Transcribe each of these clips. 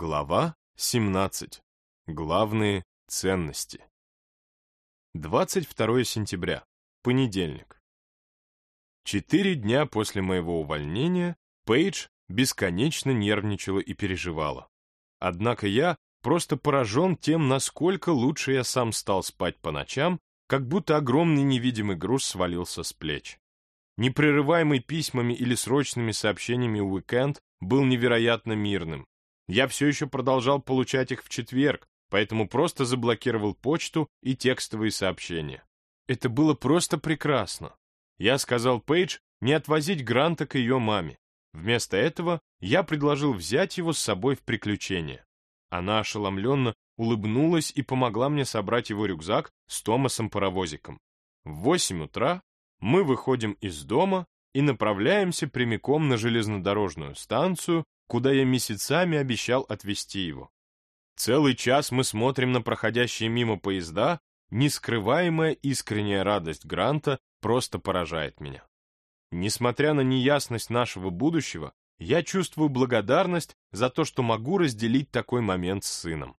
Глава 17. Главные ценности. 22 сентября. Понедельник. Четыре дня после моего увольнения Пейдж бесконечно нервничала и переживала. Однако я просто поражен тем, насколько лучше я сам стал спать по ночам, как будто огромный невидимый груз свалился с плеч. Непрерываемый письмами или срочными сообщениями уикенд был невероятно мирным, я все еще продолжал получать их в четверг, поэтому просто заблокировал почту и текстовые сообщения. Это было просто прекрасно. Я сказал Пейдж не отвозить Гранта к ее маме. Вместо этого я предложил взять его с собой в приключения. Она ошеломленно улыбнулась и помогла мне собрать его рюкзак с Томасом-паровозиком. В восемь утра мы выходим из дома и направляемся прямиком на железнодорожную станцию, куда я месяцами обещал отвезти его. Целый час мы смотрим на проходящие мимо поезда, нескрываемая искренняя радость Гранта просто поражает меня. Несмотря на неясность нашего будущего, я чувствую благодарность за то, что могу разделить такой момент с сыном.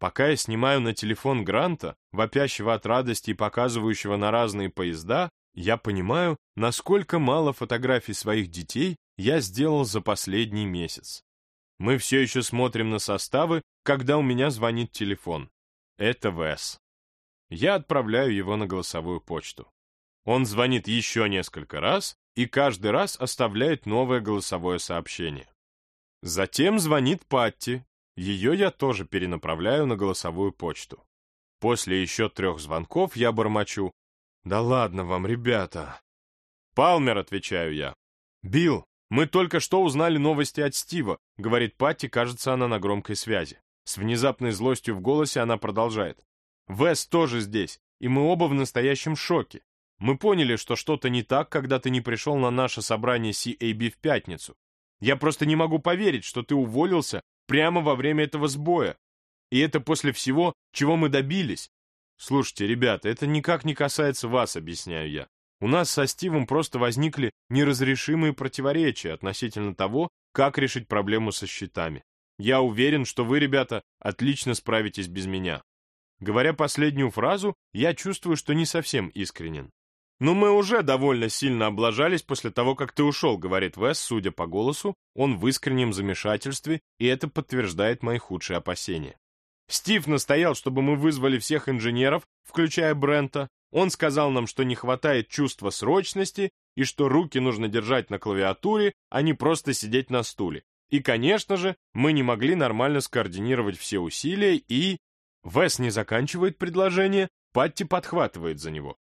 Пока я снимаю на телефон Гранта, вопящего от радости и показывающего на разные поезда, я понимаю, насколько мало фотографий своих детей я сделал за последний месяц. Мы все еще смотрим на составы, когда у меня звонит телефон. Это Вес. Я отправляю его на голосовую почту. Он звонит еще несколько раз и каждый раз оставляет новое голосовое сообщение. Затем звонит Патти. Ее я тоже перенаправляю на голосовую почту. После еще трех звонков я бормочу. «Да ладно вам, ребята!» «Палмер», — отвечаю я. «Билл, «Мы только что узнали новости от Стива», — говорит Патти, кажется, она на громкой связи. С внезапной злостью в голосе она продолжает. «Вес тоже здесь, и мы оба в настоящем шоке. Мы поняли, что что-то не так, когда ты не пришел на наше собрание CAB в пятницу. Я просто не могу поверить, что ты уволился прямо во время этого сбоя. И это после всего, чего мы добились. Слушайте, ребята, это никак не касается вас, объясняю я. У нас со Стивом просто возникли неразрешимые противоречия относительно того, как решить проблему со счетами. Я уверен, что вы, ребята, отлично справитесь без меня. Говоря последнюю фразу, я чувствую, что не совсем искренен. «Но мы уже довольно сильно облажались после того, как ты ушел», — говорит Вес, судя по голосу, он в искреннем замешательстве, и это подтверждает мои худшие опасения. Стив настоял, чтобы мы вызвали всех инженеров, включая Брента, он сказал нам, что не хватает чувства срочности и что руки нужно держать на клавиатуре, а не просто сидеть на стуле. И, конечно же, мы не могли нормально скоординировать все усилия и... Вес не заканчивает предложение, Патти подхватывает за него.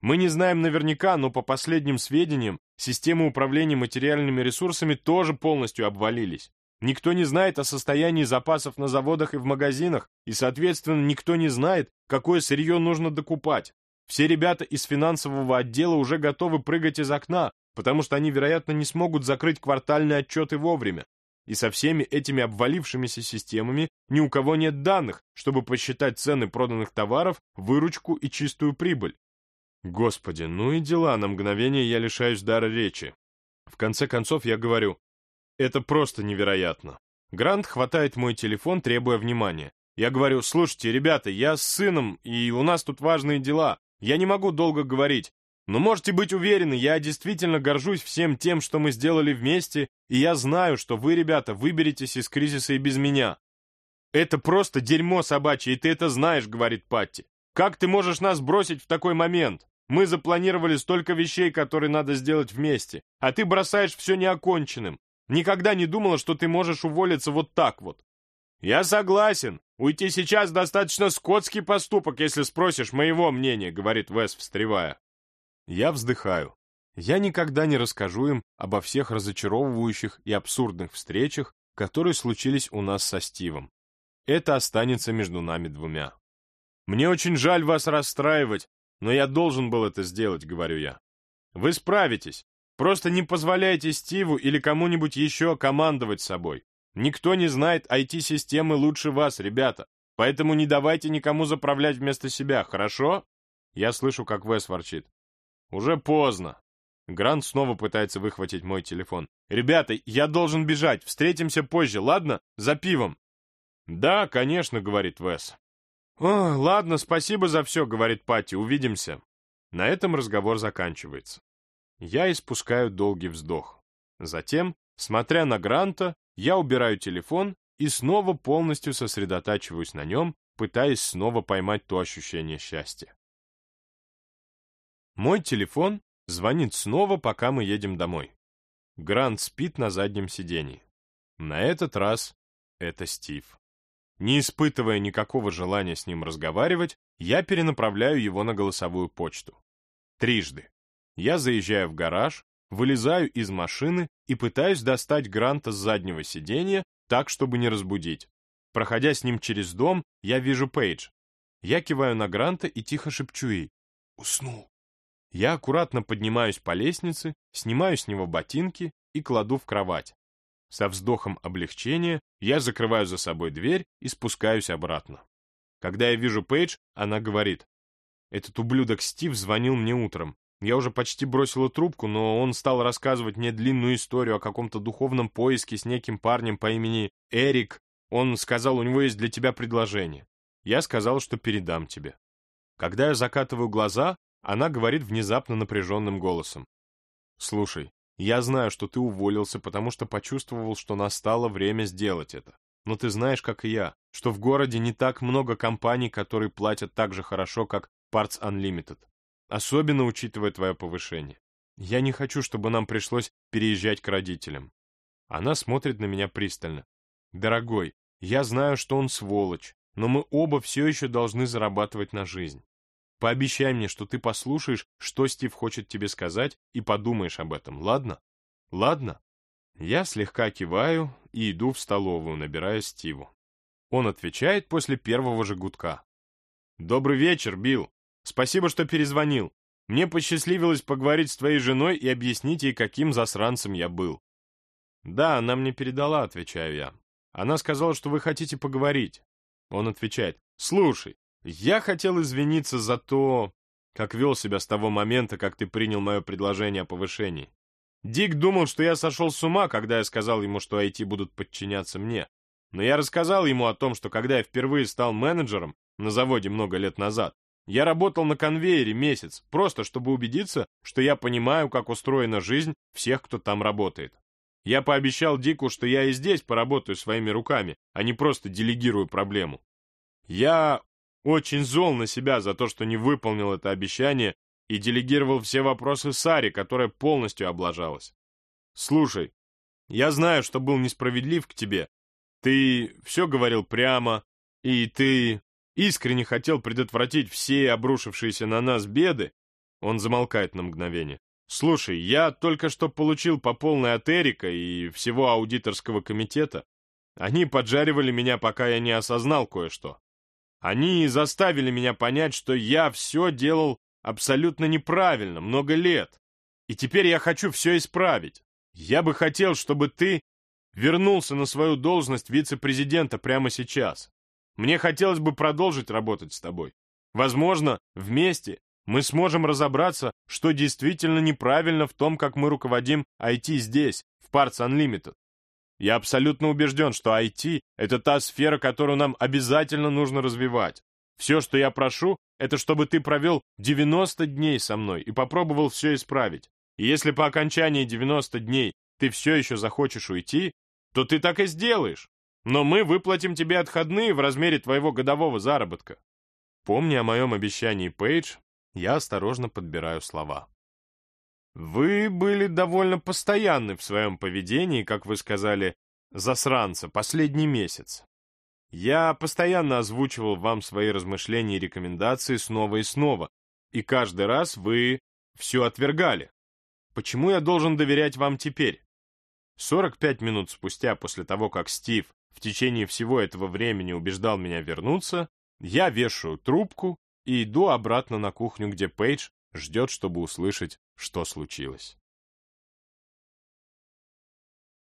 Мы не знаем наверняка, но по последним сведениям, системы управления материальными ресурсами тоже полностью обвалились. Никто не знает о состоянии запасов на заводах и в магазинах, и, соответственно, никто не знает, какое сырье нужно докупать. Все ребята из финансового отдела уже готовы прыгать из окна, потому что они, вероятно, не смогут закрыть квартальные отчеты вовремя. И со всеми этими обвалившимися системами ни у кого нет данных, чтобы посчитать цены проданных товаров, выручку и чистую прибыль. Господи, ну и дела, на мгновение я лишаюсь дара речи. В конце концов я говорю, это просто невероятно. Грант хватает мой телефон, требуя внимания. Я говорю, слушайте, ребята, я с сыном, и у нас тут важные дела. Я не могу долго говорить, но можете быть уверены, я действительно горжусь всем тем, что мы сделали вместе, и я знаю, что вы, ребята, выберетесь из кризиса и без меня. Это просто дерьмо собачье, и ты это знаешь, говорит Патти. Как ты можешь нас бросить в такой момент? Мы запланировали столько вещей, которые надо сделать вместе, а ты бросаешь все неоконченным. Никогда не думала, что ты можешь уволиться вот так вот. «Я согласен. Уйти сейчас достаточно скотский поступок, если спросишь моего мнения», — говорит Вес, встревая. Я вздыхаю. Я никогда не расскажу им обо всех разочаровывающих и абсурдных встречах, которые случились у нас со Стивом. Это останется между нами двумя. «Мне очень жаль вас расстраивать, но я должен был это сделать», — говорю я. «Вы справитесь. Просто не позволяйте Стиву или кому-нибудь еще командовать собой. Никто не знает IT-системы лучше вас, ребята, поэтому не давайте никому заправлять вместо себя, хорошо?» Я слышу, как Вес ворчит. «Уже поздно». Грант снова пытается выхватить мой телефон. «Ребята, я должен бежать, встретимся позже, ладно? За пивом». «Да, конечно», — говорит Вес. «О, ладно, спасибо за все», — говорит Пати, — «увидимся». На этом разговор заканчивается. Я испускаю долгий вздох. Затем, смотря на Гранта, я убираю телефон и снова полностью сосредотачиваюсь на нем, пытаясь снова поймать то ощущение счастья. Мой телефон звонит снова, пока мы едем домой. Грант спит на заднем сидении. На этот раз это Стив. Не испытывая никакого желания с ним разговаривать, я перенаправляю его на голосовую почту. Трижды. Я заезжаю в гараж, вылезаю из машины и пытаюсь достать Гранта с заднего сиденья так, чтобы не разбудить. Проходя с ним через дом, я вижу Пейдж. Я киваю на Гранта и тихо шепчу ей. «Уснул». Я аккуратно поднимаюсь по лестнице, снимаю с него ботинки и кладу в кровать. Со вздохом облегчения я закрываю за собой дверь и спускаюсь обратно. Когда я вижу Пейдж, она говорит. «Этот ублюдок Стив звонил мне утром. Я уже почти бросила трубку, но он стал рассказывать мне длинную историю о каком-то духовном поиске с неким парнем по имени Эрик. Он сказал, у него есть для тебя предложение. Я сказал, что передам тебе. Когда я закатываю глаза, она говорит внезапно напряженным голосом. «Слушай, я знаю, что ты уволился, потому что почувствовал, что настало время сделать это. Но ты знаешь, как и я, что в городе не так много компаний, которые платят так же хорошо, как Parts Unlimited. Особенно учитывая твое повышение. Я не хочу, чтобы нам пришлось переезжать к родителям. Она смотрит на меня пристально. Дорогой, я знаю, что он сволочь, но мы оба все еще должны зарабатывать на жизнь. Пообещай мне, что ты послушаешь, что Стив хочет тебе сказать, и подумаешь об этом, ладно? Ладно? Я слегка киваю и иду в столовую, набирая Стиву. Он отвечает после первого же гудка. «Добрый вечер, Билл. Спасибо, что перезвонил. Мне посчастливилось поговорить с твоей женой и объяснить ей, каким засранцем я был». «Да, она мне передала», — отвечаю я. «Она сказала, что вы хотите поговорить». Он отвечает. «Слушай, я хотел извиниться за то, как вел себя с того момента, как ты принял мое предложение о повышении. Дик думал, что я сошел с ума, когда я сказал ему, что IT будут подчиняться мне. Но я рассказал ему о том, что когда я впервые стал менеджером на заводе много лет назад, я работал на конвейере месяц, просто чтобы убедиться, что я понимаю, как устроена жизнь всех, кто там работает. Я пообещал Дику, что я и здесь поработаю своими руками, а не просто делегирую проблему. Я очень зол на себя за то, что не выполнил это обещание и делегировал все вопросы Саре, которая полностью облажалась. Слушай, я знаю, что был несправедлив к тебе. Ты все говорил прямо, и ты искренне хотел предотвратить все обрушившиеся на нас беды. Он замолкает на мгновение. Слушай, я только что получил по полной от Эрика и всего аудиторского комитета. Они поджаривали меня, пока я не осознал кое-что. Они заставили меня понять, что я все делал абсолютно неправильно много лет. И теперь я хочу все исправить. Я бы хотел, чтобы ты вернулся на свою должность вице-президента прямо сейчас. Мне хотелось бы продолжить работать с тобой. Возможно, вместе мы сможем разобраться, что действительно неправильно в том, как мы руководим IT здесь, в Parts Unlimited. Я абсолютно убежден, что IT — это та сфера, которую нам обязательно нужно развивать. Все, что я прошу, это чтобы ты провел 90 дней со мной и попробовал все исправить. И если по окончании 90 дней ты все еще захочешь уйти, то ты так и сделаешь. Но мы выплатим тебе отходные в размере твоего годового заработка. Помня о моем обещании, Пейдж, я осторожно подбираю слова. Вы были довольно постоянны в своем поведении, как вы сказали, засранца, последний месяц. Я постоянно озвучивал вам свои размышления и рекомендации снова и снова, и каждый раз вы все отвергали. Почему я должен доверять вам теперь? 45 минут спустя, после того, как Стив в течение всего этого времени убеждал меня вернуться, я вешаю трубку и иду обратно на кухню, где Пейдж ждет, чтобы услышать, что случилось.